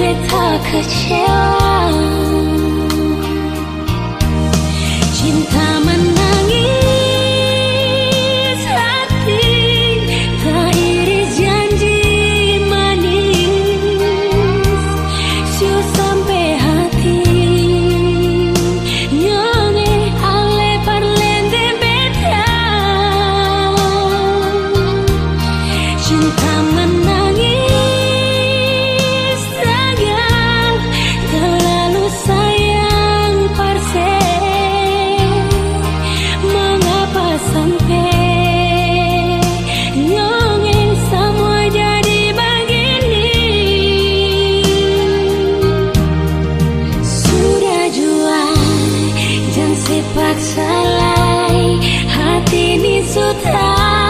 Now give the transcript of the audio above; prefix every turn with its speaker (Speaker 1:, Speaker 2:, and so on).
Speaker 1: 对他可千。salai hati ini sudah